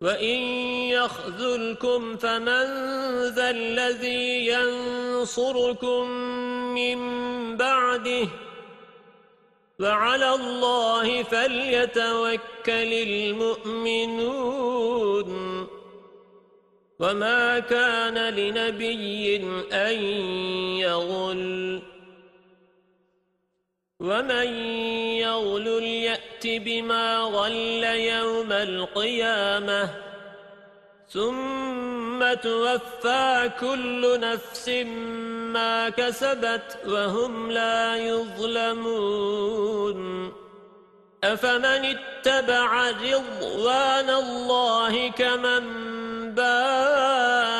وَإِن يَخْذُلْكُمْ فَمَنْ ذَا الَّذِي يَنْصُرُكُمْ مِنْ بَعْدِهِ وَعَلَى اللَّهِ فَلْيَتَوَكَّلِ الْمُؤْمِنُونَ وَمَا كَانَ لِنَبِيٍّ أَنْ يَغُلَّ وَمَنْ يَغْلُلْ يَأْتِ بِمَا غَلَّ يَوْمَ الْقِيَامَةِ ثُمَّ تُوَفَّى كُلُّ نَفْسٍ مَا كَسَبَتْ وَهُمْ لَا يُظْلَمُونَ أَفَمَنِ اتَّبَعَ رِضْوَانَ اللَّهِ كَمَنْ بَاءَ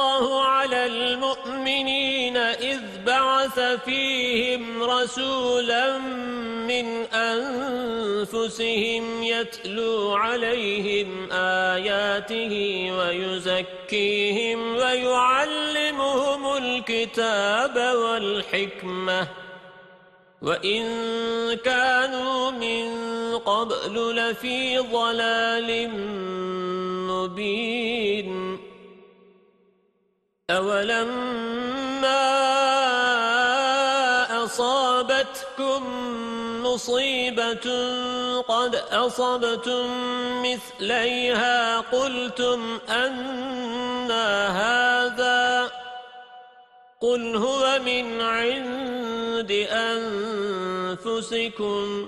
الْمُؤْمِنِينَ إِذْ بَعَثَ فِيهِمْ رَسُولًا مِّنْ أَنفُسِهِمْ يَتْلُو عَلَيْهِمْ آيَاتِهِ وَيُزَكِّيهِمْ وَيُعَلِّمُهُمُ الْكِتَابَ وَالْحِكْمَةَ وَإِن كَانُوا مِن قَبْلُ لَفِي ضَلَالٍ مُبِينٍ أَوَلَمَّا أَصَابَتْكُم مُّصِيبَةٌ قَدْ أَصَبْتُم مِّثْلَيْهَا قُلْتُمْ أَنَّىٰ هَٰذَا قُلْ هُوَ مِنْ عِندِ أَنفُسِكُمْ